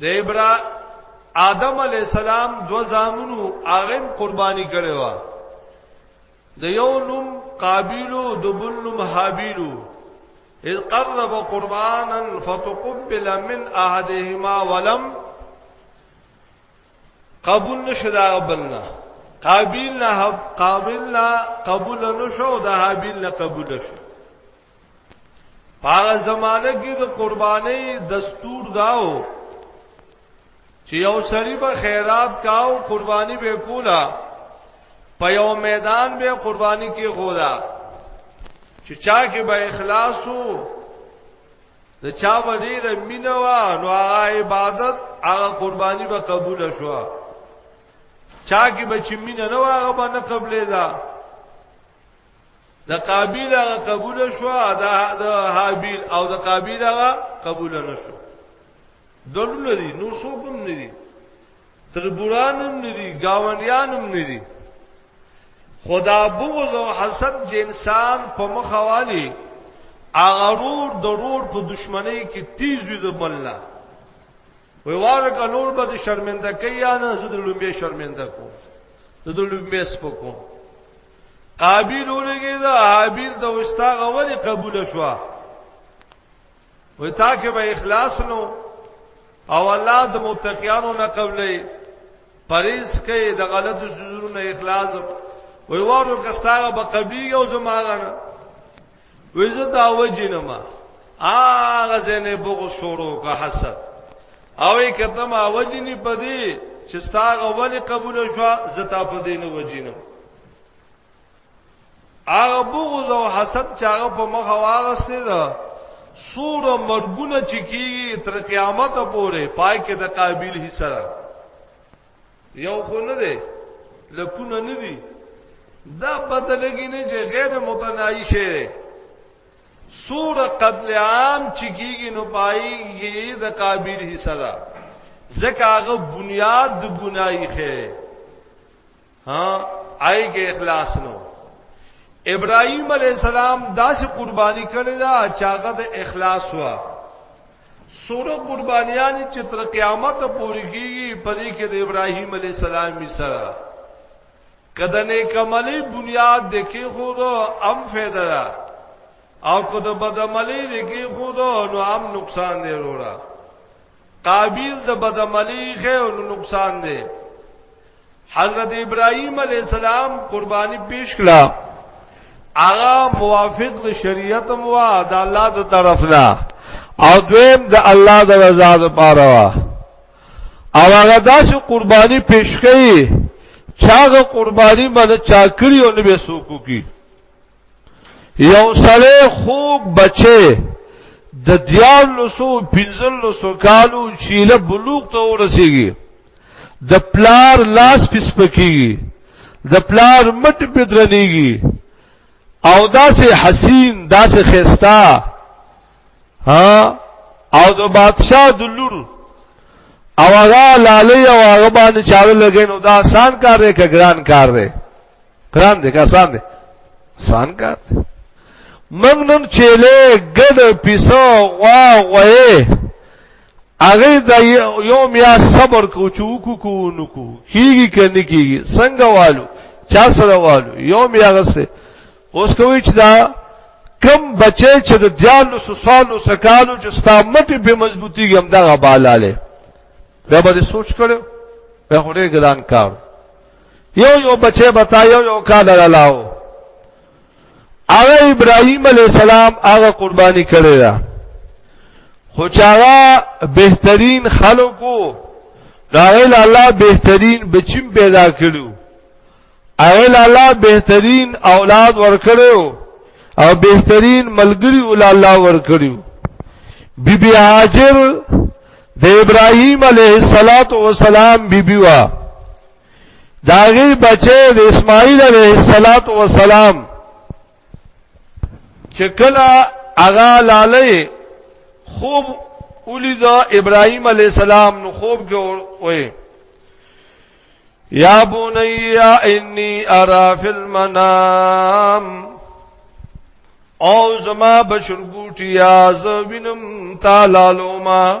د ابرا آدم علی السلام دو زامنو هغه قرباني کړي وا د یو نوم قابیلو د بل نوم حابیلو اذ قرب قربانا فتقبل من احدهما ولم قبول نشو دا بلنا قابیل نه قابل نه قبول نشو دا حابیل نه قبول نشو هغه زمانه کې د قرباني دستور داو چې یو سړی به خیرات کاو قرباني به کولا په یو میدان به قرباني کې غوړه چې چا کې به اخلاص وو د چا باندې د مینوا نو هغه عبادت هغه قرباني به قبول شو چا کې به چې مینه نه هغه باندې قبلې ده د قابیل هغه قبول شو د حابیل او د قابیل هغه قبول نه شو دلول دي نور څوک هم نه دي تربوران هم نه دي گاونډیان هم نه دي خدا بغض او حسد چې انسان په مخوالي هغه رور د رور په دشمنی کې تیز وي زبلنا وی واره کلور به شرمنده کوي یا نه زه د لومبه شرمنده کوم زه د لومبه سپکوم قابل ولګي دا حابیل د وستا غوړي قبول شو وي تا کې به اخلاص نو او الله د متقینو نه قبلې پریز کې د غلط سوزونو نه اخلاص وي وارو کستاغه به قبلي او زماغه نه ویزه دا وجنما هغه زنه بغو شروع کا حسد او کته ما وجنی پدی چې ستاغه ولی قبول شو زتا پدی نه وجینم هغه بغض او حسد چې هغه په مخ واغسته ده سور مرګونه چې کیږي تر قیامت پورې پای کې د قابل حصہ ده یو خو نه دی لکونه نه دی دا پته لګی نه چې غیر متناهي شی سور قتل عام چې کیږي نو پایږي د کابیر حصہ ده ځکه هغه بنیاد د ګنای خې ها آی کې اخلاص نو ابراهيم عليه السلام داسې قرباني کړې ده چې هغه د اخلاص وا سوره قربانیان چې تر قیامت پورې کیږي په دې کې د ابراهیم علی السلام می سره کده نیک عملی بنیاد دکی خود ام فیده دا او کده بد عملی دکی خود نو ام نقصان دی رورا قابیل د بد عملی خیر نو نقصان دی حضرت ابراهيم عليه السلام قرباني پیش کړه هغه موافق د شریعت مو د الله د طرف نه او دویم د الله د رضا لپاره وا او هغه داسې قرباني پیش کړي چاغه قرباني باندې چا کړی او نه به سوکو کی یو سره خوک بچي د دیار لسو پنځل لسو کالو چیله بلوغ ته ورسیږي د پلار لاس پس پکیږي د پلار مټ بدرنیږي او داسې حسین داسې خستا ها او د بادشاہ د لور او هغه لالی او هغه باندې چاړه لګې نو دا آسان کار دی که ګران کار دی ګران دی که آسان دی آسان کار دی موږ نن چيله ګډ پیسو غوا غوې هغه د یوم یا صبر کو چوکو کو نکو کیږي کني کیږي څنګه والو چا سره والو یوم یا غسه اوس کوي چې دا کم بچي چې د دیالو سوسالو سکالو چې ستا مټي به مضبوطي هم دا غبالاله بیا به سوچ کړو بیا هره ګلان کار یو یو بچي بتا یو یو کال لالاو هغه ابراهيم عليه السلام هغه قرباني کړی دا خو چاغه بهترین خلکو راغل الله بهترین بچیم پیدا کړو اغل الله بهترین اولاد ورکړو او بهترین ملګری ول الله ورکړو بیبي هاجر د ابراهيم عليه السلام بیبي وا داغي بچي د اسماعیل علیه الصلاۃ والسلام چې کله اغا لاله خوب ولید ابراهیم علیه السلام نو خوب کې وې یا بنیا انی ارا فی المنام او زما بشرګوټیا زوینم تعالی لوما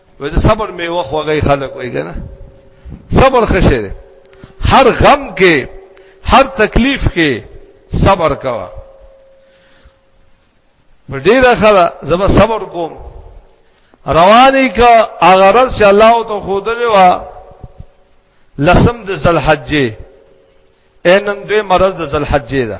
وې د صبر میوه خوږی خلک وي کنه صبر خشه ده هر غم کې هر تکلیف کې صبر کوا په ډیره خلا زما صبر کوم رواني کا اغرض چې الله ته خود دی وا لسم د ذل حجې اینن دوی مرز د ذل حجې ده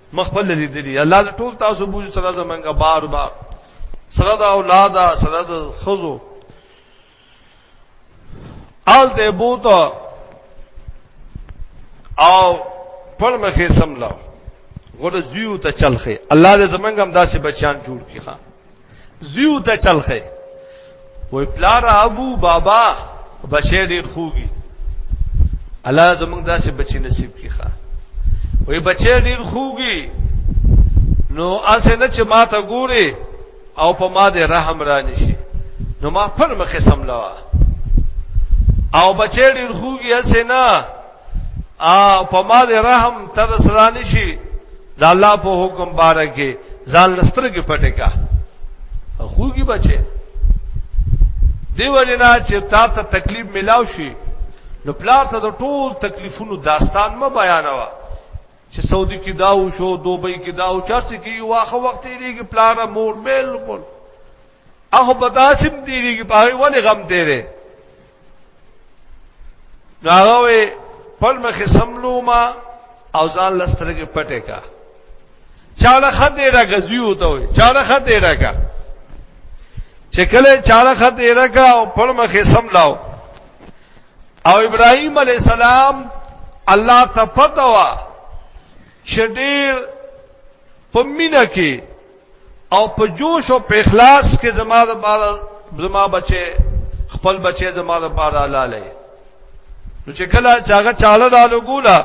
مخبل لیدلی الله دې ټول تاسو بوج سره زمنګ بار بار سره دا اولاد سره د خزو آل دې بوت او پر مخې سملا غوړ زیو ته چلخه الله دې زمنګ هم داسې بچان جوړ کړي زیو ته چلخه وې پلار ابو بابا بچی ډیر خوږي الله زموږ داسې بچی نصیب کړي ښا وې بچی ډیر خوږي نو اسه نه چې ما ته ګوري او په ما دې رحم را نشي نو ما پر مخه سملا او بچی ډیر خوږي اسه نه ا په ما دې رحم تر سره نشي د الله په حکم بارکه ځان لسترګې پټه کا خوږي بچي دیو جنا چې تا ته تکلیف ملاو شي نو پلار ته د ټول تکلیفونو داستان ما بیانوا چې سعودي کې دا و شو دوبۍ کې دا و چرڅ کې یو واخه وخت یې کې پلار مور بالکل هغه بداسم دیږي په هغه ولې غم دی ناغوی پل مخی سملو ما او ځان لسترګې پټه کا چاله خدای را غزي وته وي چاله خدای را کا چې کله چاله خدای را کا او پر مخه سم لاو او ابراهيم عليه السلام الله ته پتوا چې ډېر په مینه کې او په جوش او په اخلاص کې زما د بار زما بچي خپل بچي زما د بار لاله نو چې کله چاغه چاله دالو ګولا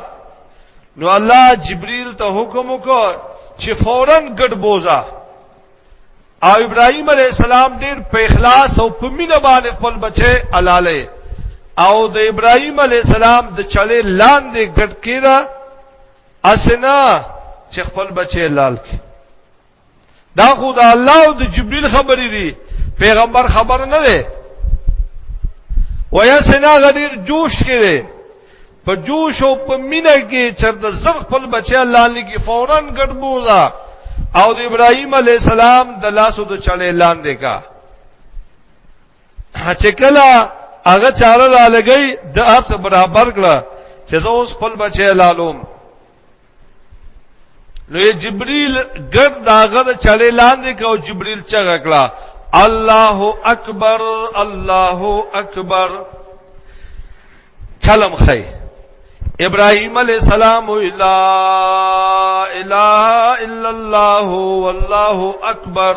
نو الله جبريل ته حکم وکړ چې فورن ګډ بوزا او ابراهيم عليه السلام ډېر په اخلاص او په مینه باندې خپل بچي الاله او د ابراهيم عليه السلام د چلې لاندې ګډ کېده اسنا چې خپل بچي لال کی دا خو د الله او د جبريل خبرې دي پیغمبر خبر نه دی ویا سنا غدیر جوش کې دی په جوش او په مینه کې چرته زر خپل بچی الله لګي فورا ګډ بوزا او د ابراهيم عليه السلام د لاسو د چړې لاندې کا چې کله هغه چاله را لګی د هر څه برابر کړه چې زه اوس خپل بچی لالوم نو جبريل ګر داغه د چړې لاندې کو جبريل چغه کړه الله اکبر الله اکبر چلم خی ابراهيم عليه السلام لا اله الا الله والله اکبر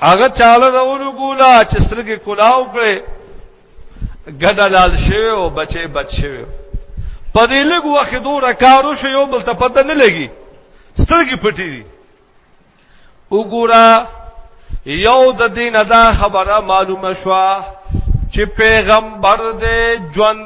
هغه چاله راولو ګولا چې سترګې کلاو کړې ګډه لال شوی او بچي بچ شوی په دې لږ وخت دوه کارو شو یو بل ته پته نه لګي سترګې پټې دي وګوره یو د دین ادا خبره معلومه شوه چې پیغمبر دې ژوند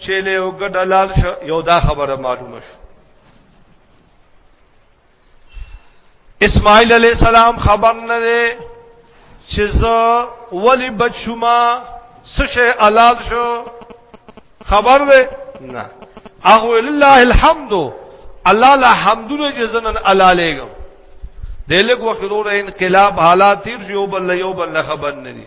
چې له یو ګډلال شو یو دا خبره معلومه شو اسماعیل علی السلام خبر نه دی چې زه ولی بچوما سشه حلال شو خبر دی نه اغه لله الحمد الله لا حمدونه چې زنن حلالېګم دلګ وخت دوره انقلاب حالات تیر یو بل یو بل خبر نه دي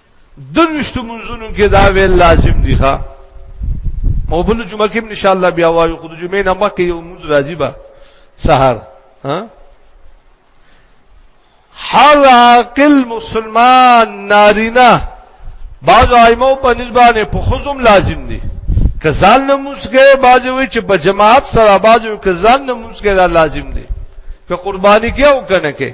دروشتو منځونو کې دا ویل لازم دي ښا او بل جمعه کې ان شاء الله بیا وایو خود جمعه نه مکه یو موږ راضی به سحر ها هر عاقل مسلمان نارینه بعض ائمه په نسبانه په خزم لازم دي کزان نموسګه بعض وی چې په جماعت سره بعض کزان نموسګه لازم دي په قرباني کې او کنه کې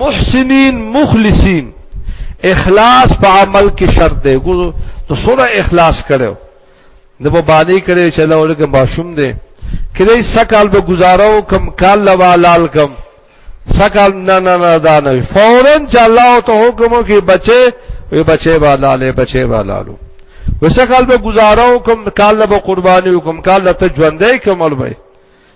محسنین مخلصین اخلاص په عمل کې شرط دی ګورو ته سره اخلاص کړو د مبانی کړي چې الله ورګه ماشوم دی کله سکال به گزارو کم کال لوا لال کم سکال نه نه نه دا نه فورا چې الله ته حکم کوي بچي وي بچي والا له بچي والا لو وسکال به گزارو کم کال لوا قرباني کوم کال ته ژوندې کومل وي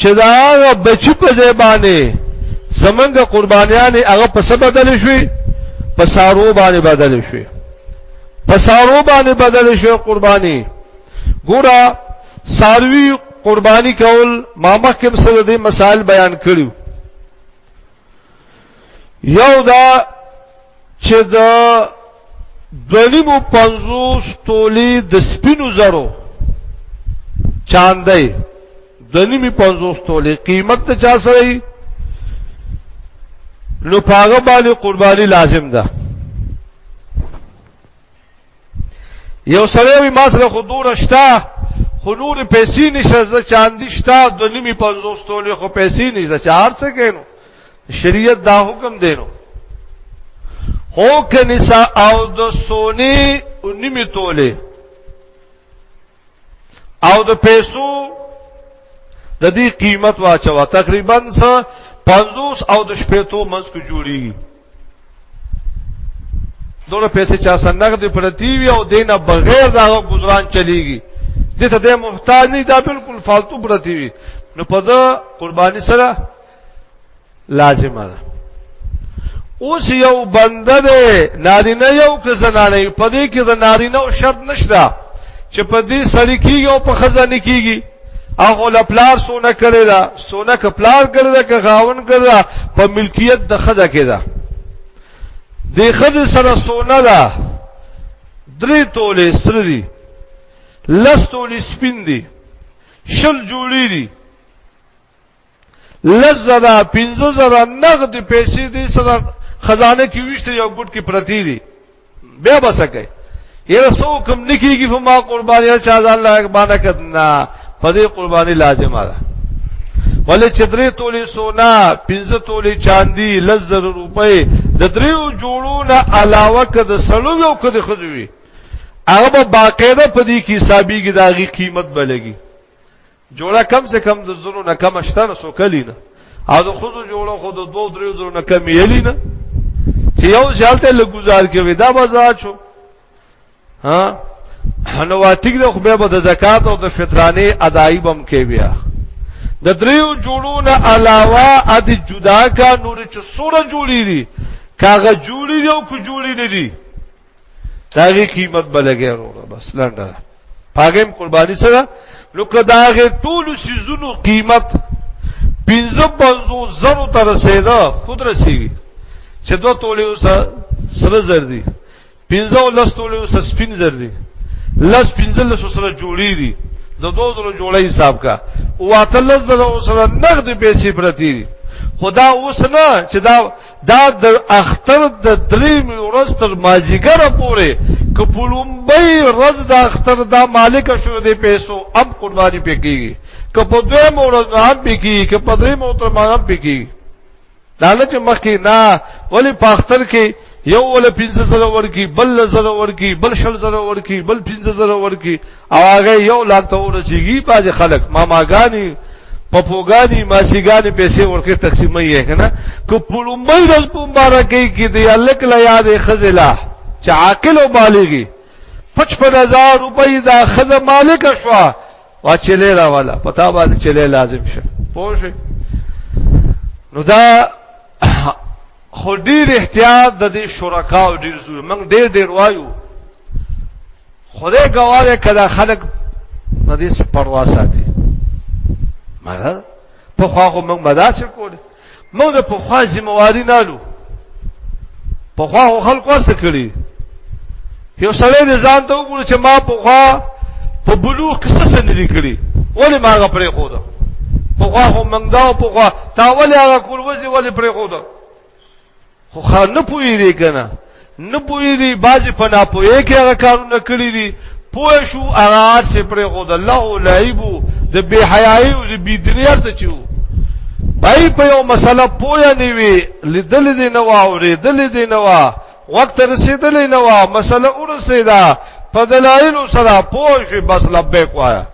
چې دا هغه بچی په ځای باندې زمنګ قربانیان هغه په سبب بدل شوي په سارو باندې بدل شوي په سارو باندې بدل شوي قرباني ګوره ساروی قرباني کول ما مخکې سره د مسائل بیان کړیو یو دا چې د دلیمو پنځوس تولی د سپینو زرو چاندې د نیمي پنځوس تولې قیمت ته چا سره ای نو پاغه باندې قرباني لازم ده یو سره وی ما سره خودور شتا خو نور پیسې نشه ز چاندي شتا د نیمه 50 تولې خو پیسې نشه چار څه کینو شریعت دا حکم دینو هو کنيسا او د سونی نیمه تولې او د پیسو د دې قیمت واچوا تقریبا سه 50 او د شپېتو منځ کې جوړیږي دوله پیسې چا سره نقد پرتی وي او دینه بغیر دا گزاران چلیږي دې ته د محتاج نه دا بالکل فالتو پرتی وي نو په دا قرباني سره لازمه ده اوس یو بنده ده نارینه یو که زنانه په دې کې د نارینه او شرط نشته چې په دې سړی کې یو په خزانه کېږي هغه لپلار سونه کړی دا سونه کپلار کړی دا که غاون کړی دا په ملکیت د خزه کې ده د خزه سره سونه ده درې تولې سره دي لس تولې سپین دي شل جوړې دي لزرا پنځه زرا نغد پیسې دې سره خزانه کې وشته یو ګډ کې پرتی دي بیا بسکه یره سو کم نکیږي په ما قرباني چا الله اکبانه کدنا په دې قرباني لازمه ده ولې چې درې تولې سونا پنځه تولې چاندي لزر روپۍ د دریو جوړو نه علاوه کده سلو یو کده خځوي هغه باقاعده په دې کې حسابي کې داغي قیمت بلګي جوړه کم سے کم د زرو نه کم شته نه سو کلی نه او د خود جوړه خود د دوه درې زرو نه کم یلی نه چې یو ځالته لګوزار کوي دا بازار شو ها نو واتیګ د خو به د زکات او د فطرانه ادایي بم کې بیا د دریو جوړو نه علاوه ا دې جدا کا نور چې سوره جوړی دي کاغه جوړی یو کو جوړی نه دي داغي قیمت بلګي وروره بس لنډه پاګم قرباني سره نو کداغه ټول سيزونو قیمت 55 زرو تر رسیدا خود رسیږي چې دوه تولې سره سره زر دي 15 لس تولې سره سپین زر دي لس 15 لس سره جوړي دي د دوه زرو جوړي حساب کا او اتل زرو سره نقد پیسې پرتی خدا اوس نه چې دا دا د اختر د درې می ورځ تر مازیګر پورې کپلومبي ورځ د اختر دا مالک شو دې پیسو اب قرباني پکېږي کپو دوه مورز هم پکېږي کپو درې مو تر ما هم پکېږي دا لکه مخکې نه ولی په اختر کې یو ول 15000 ورکی بل 1000 ورکی بل 10000 ورکی بل 15000 ورکی او هغه یو لاک ته ورسیږي باز خلک ماماګانی پپوګانی ماسیګانی پیسې ورکه تقسیمې یې کنه کو پړمبل روز په مبارکې کې دی الک لا یاد خزلا چې عاقل او بالغی 55000 روپۍ دا خزه مالک شوا وا چلے را والا پتا باندې چلے لازم شه پوه نو دا خو ډیر احتیاط د دې شرکا او ډیر زور موږ ډیر ډیر وایو خدای ګواله کدا خلق په دې پروا ساتي مګر په خوا خو موږ مداسه کول موږ د په خوا ذمہواری نه لو په خوا خو خلق واسه کړی یو سړی د ځان ته وګوري چې ما په خوا په بلوغ کې څه نه دي کړی ولې ما هغه پرې خو ده په خوا خو موږ دا په خوا تا ولې هغه کول وځي ولې پرې خو ده خو خا نه پوي دي کنه نه پوي دي بازي پنا پوي کې هغه کارونه کړی دي پوه شو هغه سي پر خود الله لعيبو د بی حیاي او د بی دنیا څه چو بای په یو مسله پوه نه وي لیدل دي نه واوري دل دي نه وا وخت رسیدل نه وا مسله ورسیدا په دلایل سره پوه شي بس لبیک وایا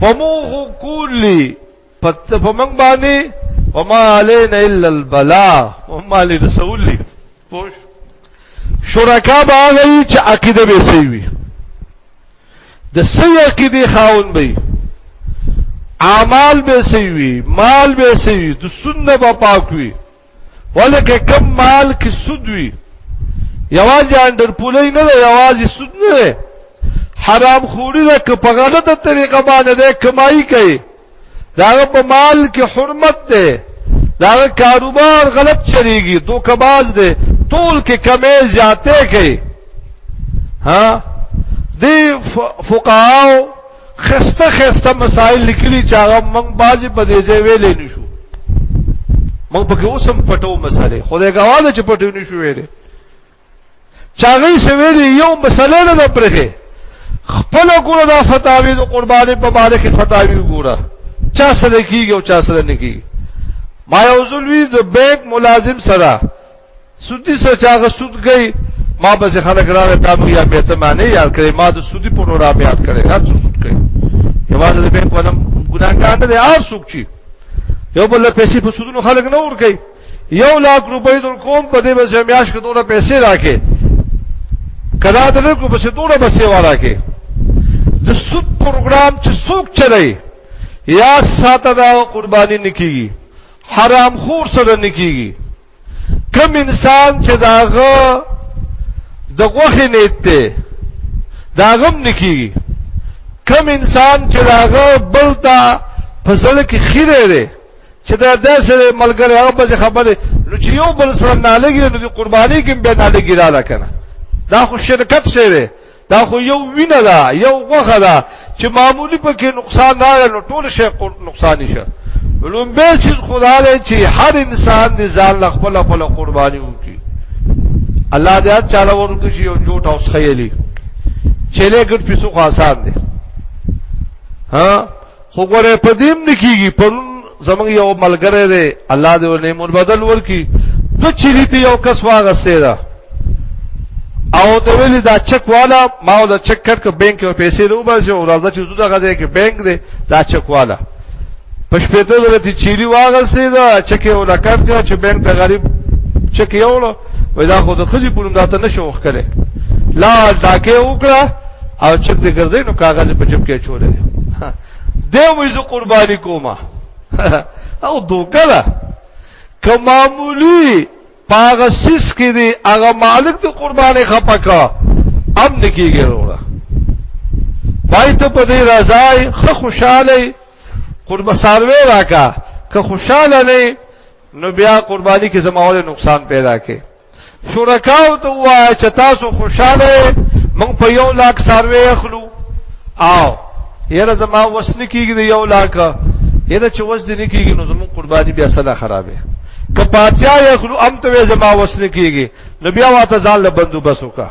په موغو کولی پت په موږ باندې وما علينا الا البلاء هم علي رسول لي پوش شرکا باغی چې عقیده به سي وي د سي عقیده خاون به اعمال به سي وي مال به سي وي د سنت په پاک وي ولکه کم مال کې سود وي یوازې اندر پولې نه یوازې سود نه حرام خوري ده که په غلطه طریقه باندې ده کمایي کوي دا په مال کې حرمت ده دا کاروبار غلط چلیږي دوکباز ده ټول کې کمې زیاتې کوي ها دی فقهاو خسته خسته مسائل لیکلي چې هغه موږ باجی په دې ځای ویلې نشو موږ په کې اوسم پټو مسئله خدای غواړي چې پټو نشو ویلې چاغې سویلې یو مسئله نه ده پرخه خپل ګوره دا فتاوی د قرباني په باندې کې فتاوی ګوره چا سره کیږي او چا سره نه کیږي ما یو ځل وی د بانک ملازم سره سودی سره چا غسود گئی ما به خلک راغی تا مو یا به ته معنی یاد کړی ما د سودی په نور به یاد کړی هر څه سود کړی یوازې د بینک ولم ګناګار نه دی هر څوک چی یو بل پیسې په سودونو خلک نه ور کوي یو لاک روپۍ در کوم په دې به میاش کې دوه پیسې راکې کدا دلر کو بس دوه بسې واره کې د سود پروګرام چې څوک چلای یا ساته دا قرباني نکېږي حرام خور سره نکېږي کم انسان چې داغه د غوخه نیت ته داغم نکیږي کم انسان چې داغه بلتا فصل کې خیره دی چې دا داسې ملګری هغه به خبره نو چې یو بل سره نالګي نو د قرباني کې به نالګي را لکنه دا خو شرکت شه دی دا خو یو وینه ده یو غوخه ده چې معمولی پکې نقصان نه نو ټول شی نقصان نشه علوم به چې خدا له چې هر انسان دې ځان له خپل خپل قرباني وکړي الله دې هر چاله ورکړي چې یو جوټ اوس خیالي چلے ګټ پیسو خاصان دي ها خو ګوره په دیم نکیږي په زمنګ یو ملګری دی الله دې ولې مون بدل ورکی د چری ته یو کس واغسته دا او ته ویل دا چک والا ما دا چک کټ ک بانک کې پیسې رو باسي او راځه چې زړه غځي کې بانک دی دا چک والا پښپېته درته چيري واغسته دا چک یو لکټ کا چې بانک ته غریب چک یو ولا ودا خو د خزي پوروم داته نشو وخت کړي لا ډاکه وکړه او چې دې ګرځې نو کاغذ په جب کې چولې دې مې زه قرباني کومه او دوکلا کمامولی پاغه سیس کې دی هغه مالک ته قرباني خپکا اب نکیږي وروړه پای ته په دې راځي خو خوشاله قرب سالوي راکا که خوشاله نه نو بیا قرباني کې زموږ نقصان پیدا کې شرکاو ته وای چې تاسو خوشاله مونږ په یو لاک سروي اخلو او یره زما وسنه کیږي یو لاک یره چې وس دې نه کیږي نو زمون قرباني بیا صدا خرابې کپاتیا یخلو ام ته زما وسنه کیږي نو بیا واته ځان له بندوبس وکړه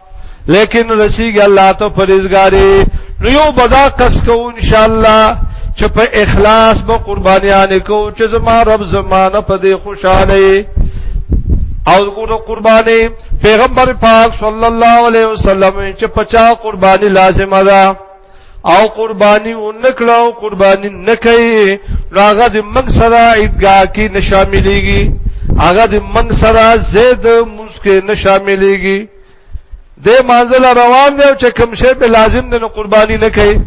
لیکن رسیږي الله ته پرېزګاری نو یو بدا کس کو ان شاء الله چې په اخلاص به قربانیان کو چې زما رب زمانه په دې خوشاله او ګورو قرباني پیغمبر پاک صلی الله علیه وسلم چې پچا قرباني لازمه ده او قربانی او نکړه او قربانی نکړي راغه د من سره عیدګاه کې نشاملېږي هغه د من سره زید مسکه نشاملېږي د منزل روان دی چې کوم شی به لازم نه قربانی نه کوي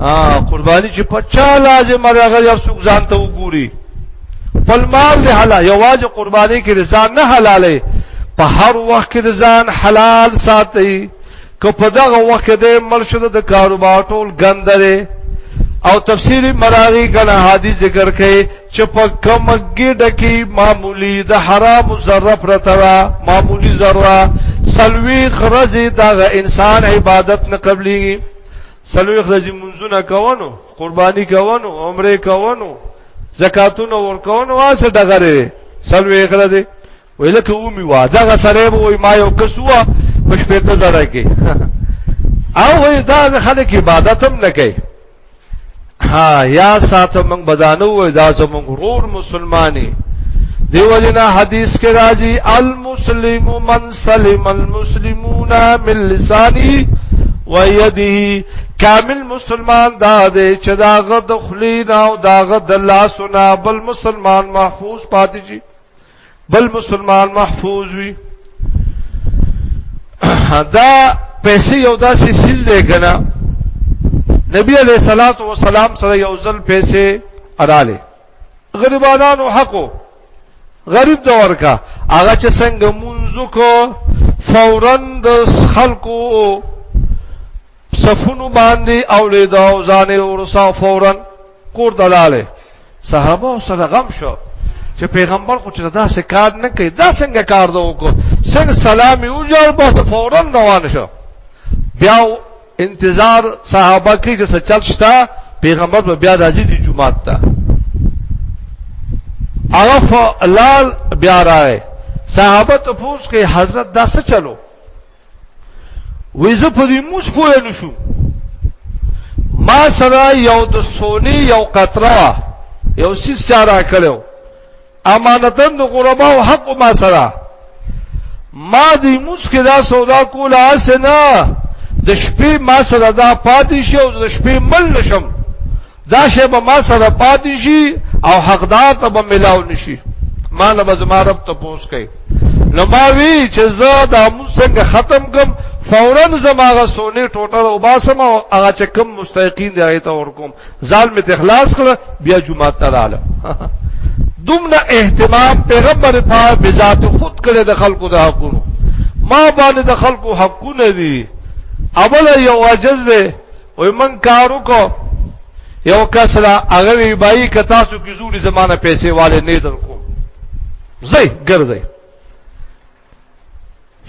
ها قربانی چې پچا لازم راغه یو څوک ځان ته وګوري خپل مال له حلا یواز قربانی کې ځان نه حلاله په هر وخت کې ځان حلال ساتي که په دغه وخت کې د مرشد د کاروبار ټول ګندره او تفسیر مراغی کنا حدیث ذکر کړي چې په کم ګډه کې معمولی د حرام ذره پرترا معمولی ذره سلوي خرزه دغه انسان عبادت نه قبليږي سلوي خرزه منځونه کوونو قرباني کوونو عمره کوونو زکاتونه ورکوونو واسه دغه سلوي خرزه وی لکه اومی وا دغه سره وای ما یو کسوا په شپې ته زره کې او وی دا خلک عبادت هم نه کوي ها یا ساته موږ بدانو وای دا زموږ غرور مسلمانې دیو جنا حدیث کې راځي المسلم من سلم المسلمون من لسانه ويده کامل مسلمان دا دی چې دا غد خلینا او دا غد الله سنا بل مسلمان محفوظ پاتې شي بل مسلمان محفوظ وي دا پیسې یو داسې سیز دی کنه نبی علیہ الصلات والسلام سره یو ځل پیسې اراله غریبانو حقو غریب دا ورکا هغه چې څنګه منځو کو فورا د خلکو صفونو باندې اولید او ځان ورسا فورا کور دلاله صحابه سره غم شو چې پیغمبر خو چې دا څه کار نه کوي دا څنګه کار دا وکړو څنګه سلام یو جوړ بس فورا روان شو بیا انتظار صحابه کې چې چل شتا پیغمبر به بیا راځي د جمعه ته هغه لال بیا راي صحابه ته پوښتنه حضرت دا څه چلو وې زه په دې موس پوه نه شو ما سره یو د سونی یو قطره یو سیس چاره کړو امانتن د غربا او حق ما سره ما دې موس کې دا سودا کوله اسنه د شپې ما سره دا پاتې شو د شپې مل نشم دا شی به ما سره پاتې شي او حقدار ته به ملاو نشي ما نه بزما رب ته پوس کوي نو ما وی چې زه دا موسنګ ختم کوم فورا زماغه سونی ټوټه او باسم او هغه چې کم مستحقین دی هغه ته ور کوم ځال می تخلاص کړ بیا جمعه ته لاله دومره اهتمام پیغمبر پاک به ذات خود کړي د خلکو د حقونو ما باندې د خلکو حقونه دي اوله یو عجز ده وای من کارو کو یو کس را هغه وی بای ک تاسو کی زوري زمانہ پیسې والے نه در کو زئی ګرځي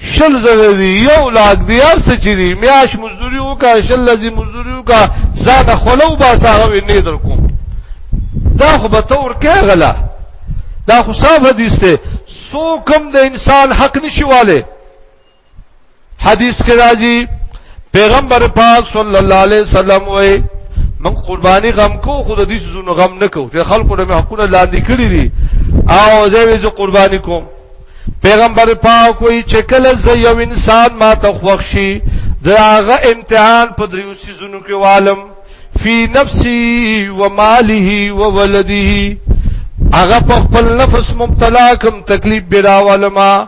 شل زره دی یو لاک دی هر څه چي دی میاش مزدوري وکا شل لذي مزدوري وکا زاد خلو با ساغه نه در کوم دا خو به تور کې غلا دا خو صاحب حدیث ته سو کم د انسان حق نشواله حدیث کې راځي پیغمبر پاک صلی الله علیه وسلم وایي من قرباني غم کو خود دې زونه غم نه کو چې خلکو د حقونه لاندې کړی دي او زه یې قرباني کوم پیغمبر پاک وایي چې کله زه یو انسان ما ته خوښي داغه امتحان په دریو سيزونو کې عالم فی نفسی و ماله و ولده هغه په خپل نفس مبتلا کم تکلیف بیراولما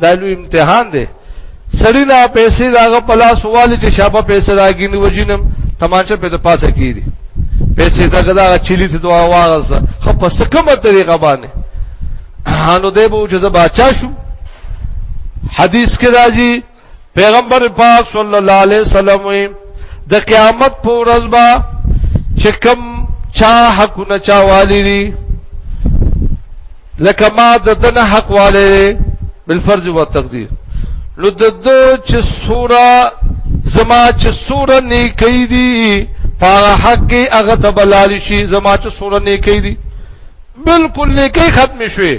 دا لوی امتحان دی سړی نه پیسې داغه پلاس والی چې شابه پیسې راګین وجینم تمانچه په پاسه کیږي پیسې دغه دا چيلي ته دوا واغسته خو په سکمه طریقه باندې هانو دی بو چې زبا چا شو حدیث کې راځي پیغمبر پاک صلی الله علیه وسلم د قیامت په ورځ با چې کم چا حق نه چا والی دي لکه ما د دنه حق والي بالفرض و تقدیر نو د دو چې سورا زما چې سورا نیکی دي په حق کې هغه تبلال شي زما چې سورا نیکی دي بالکل نیکی ختم شوي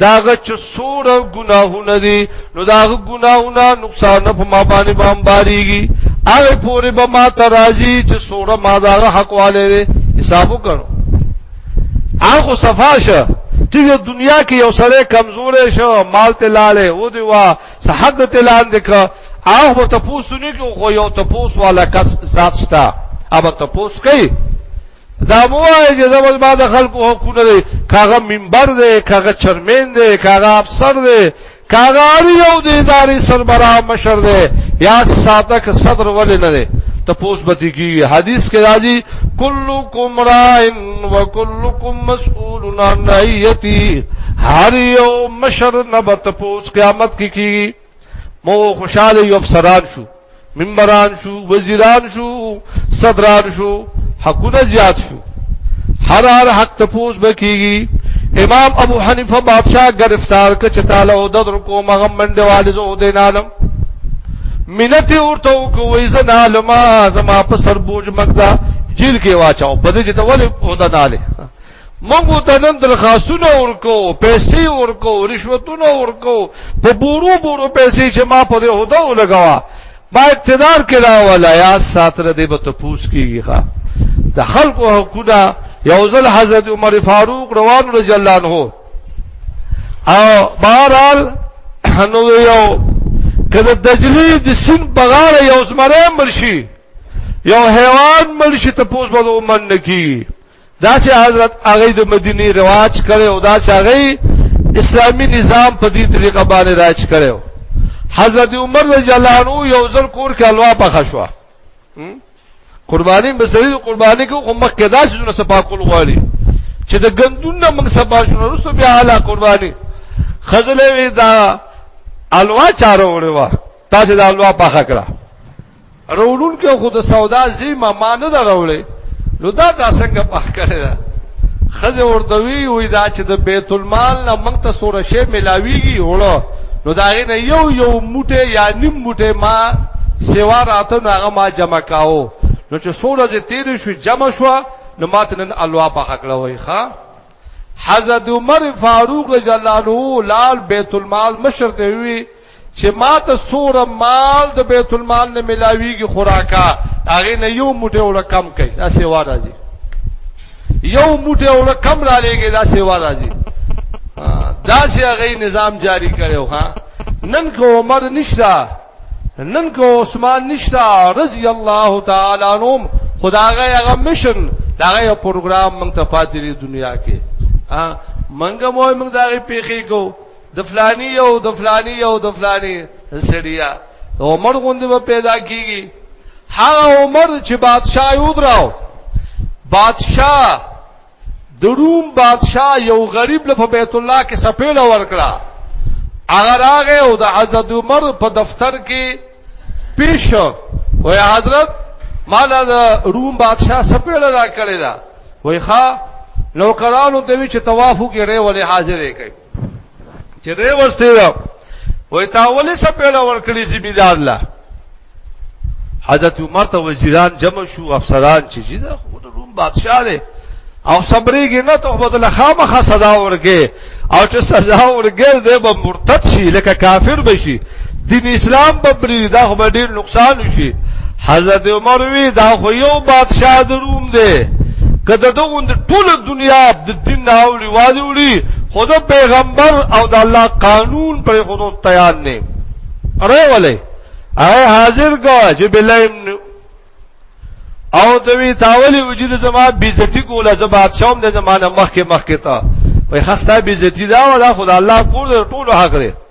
داغه چې سوره ګناهونه دي نو داغه ګناهونه نقصان په ما باندې بامباريږي هغه پورې به ما ترازی چې سوره ما داغه حق والے دي حساب وکړو هغه صفاشه چې دنیا کې یو سړی کمزورې شو مال ته لاله و دی وا صحت ته لاندې کا هغه په تاسو نه کې خو یو تاسو والا کس ذات شته اوبه تاسو کوي دا مو وایي چې زموږ ما د خلکو حقونه دي کاغه منبر دی کاغه چرمن دی کاغه افسر دی کاغه یو د اداري سربراه مشر دی یا صادق صدر ولې نه دی ته پوس بتی کی حدیث کې راځي کلکم راین وکلکم مسئول عن رعیتی هر یو مشر نبت پوس قیامت کې کی, کی مو خوشاله یو افسران شو منبران شو وزیران شو صدران شو حقونه زیات شو هر هر حق تفوز بکیږي امام ابو حنیفه بادشاہ گرفتار ک چتاله او در کو مغم منډه والزو دینالم منت ورته کوی زنالما زما په سر بوج مګدا جیل کې واچاو په دې چې ته ولې هدا ناله موږ ته نن درخواستونه ورکو پیسې ورکو رشوتونه ورکو په بورو بورو پیسې چې ما په دې هدا ولګوا ما اقتدار کړه ولا یا ساتره دې به ته پوس کیږي ښا د خلکو حقوقونه یو ځل حضرت عمر فاروق روان رضی الله عنه او بهرال نو یو کله دجلی د سین په غاړه یو زمره مرشي یو حیوان مرشي ته پوس به ومن نکیږي دا چې حضرت هغه د مدینه رواج کړي او دا چې هغه اسلامی نظام په دې طریقه باندې راج کړي حضرت عمر رضی الله عنه یو ځل کور کې الوا پخ شو قربانی بسری قربانی کې خو مخ کې داسې جن سپاکول غواړي چې د ګندون نه موږ سپا شو نو رسو بیا اعلی قربانی خزلې وی دا الوا چارو وړوا تاسو دا الوا پخ کړه رولون کې خو د سودا زیمه ما نه دروړې نو دا دا څنګه پخ کړی دا خزه ورته وی وی دا چې د بیت المال نه موږ ته سوره شی ملاویږي وړو نو دا نه یو یو موټه یا نیم موټه ما سیوا راته نو هغه ما جمع کاو نو چې سوره دې تیر شو جمع شو نو ماته نن الوا په حق لوي ښا حضرت عمر فاروق رضی الله عنه لال بیت المال مشرته وی چې ما ته سور مال د بیت المال نه ملاویږي خوراکا هغه نه یو موټه وړ کم کوي دا سیوا راځي یو موټه وړ کم را لېږي دا سیوا راځي دا سي هغه نظام جاری کړو ها نن کو عمر نشتا نن کو عثمان نشتا رضی الله تعالی عنهم خداغه هغه مشن داغه پروګرام مونږ ته پاتې دنیا کې ها منګه مو موږ دا پیخي کو د فلانی یو د فلانی یو د فلانی سړیا عمر غوندې به پیدا کیږي هغه عمر چې بادشاہ یو دراو بادشاہ د روم بادشاہ یو غریب له بیت الله کې سپېله ورکړه اگر هغه او د حضرت عمر په دفتر کې پیش او حضرت مال د روم بادشاہ سپېله را کړی دا وای ښا نوکرانو ته وی چې طواف وکړي ولې حاضرې کوي چې دې وسته دا وای تا ولې څه پیدا ورکړي چې بيدار لا حضرت عمر ته وزیران جمع شو افسران چې چې دا خو د روم بادشاہ دی او صبرېږي نه ته په دله خامخه سزا ورګي او چې سزا ورګي دې به مرتد شي لکه کافر بشي دین اسلام په بری دا خو ډیر نقصان شي حضرت عمر وی دا خو یو بادشاہ د روم دی کله دغه د ټول دنیا د دین نه اوړي واځي وړي خود پیغمبر او د الله قانون پر خود تیار نه اره ولې اي حاضر کا چې بلایم او دوی تاولی وجود زما بیزتی کوله زما بادشاہم د زمانه مخکې مخکې تا وای خسته بیزتی دا ولا خدای الله کور ټول حق لري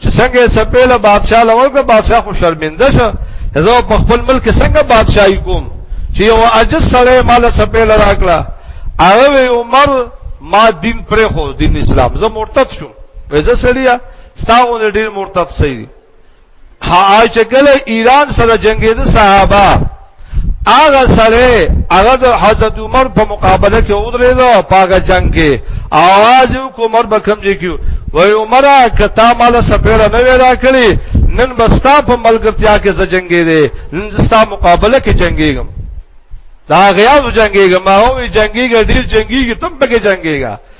چې څنګه سپېله بادشاہ لورګه بادشاہ خو شرمنده شه زه په خپل ملک څنګه بادشاہي کوم چې یو عجز سره مال سپېله راکړه هغه عمر ما دین پر خو دین اسلام زه مرتد شوم وځه سړیا ستاو ډیر مرتد سي ها چې کله ایران سره جنگید صحابه هغه سره هغه د حضرت عمر په مقابله کې ودرېدو پاګه جنگ کې आवाज کو عمر بکم جی کیو وای عمره کتا مال سپېړه نه ویرا کړی نن بستا په ملګرتیا کې زجنګې دي نن زستا مقابله کې جنگېږم دا غیا زجنګېږم ما وې جنگېږم ډیر جنگېږم تم پکې جنگېږم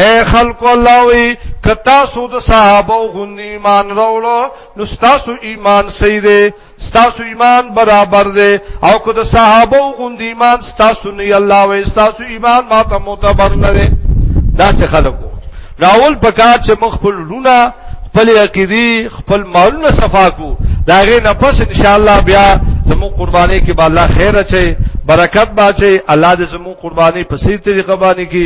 اے خلق الله وی کتا سو د صحابه غون ایمان راوړو نو تاسو ایمان صحیح دی تاسو ایمان برابر دی او که د صحابه غون ایمان تاسو نه الله وی تاسو ایمان ما ته معتبر نه دی دا څه خلقو راول پکار چې مخ خپل لونه خپل عقیدی خپل مالونه صفا کو دا غي نه پس ان شاء الله بیا زمو قرباني کې به الله خیر اچي برکت باچي الله دې زمو قرباني په صحیح طریقه باندې کی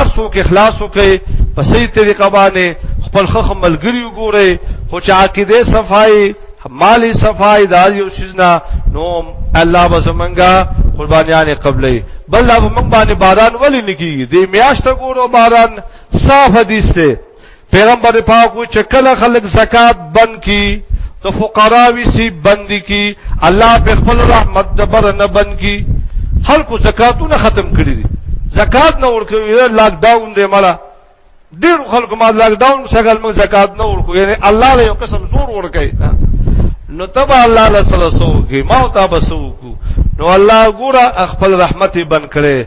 ارسو کې اخلاص وکي په صحیح طریقه باندې خپل خخ ملګری وګوري خو چې عقیده صفای مالی صفای دار یو شزنا نو الله بزمنګا قربانیان قبلې بل لا موږ باندې باران ولې نکی دې میاشت ګورو باران صاف حدیث ته پیغمبر پاک و چې کله خلک زکات بند کی د فقراوی سی بند کی الله په خپل رحمت د بر نه بند کی خلکو زکاتونه ختم کړی دي زکات نه ورکوي لاک ډاون دی مړه ډیر خلکو ما لاک ډاون شغل موږ زکات نه ورکو یعنی الله له یو قسم زور ورکي نو تبا الله له سره سوږي ما او تاسو کو نو الله ګوره خپل رحمت بن کړي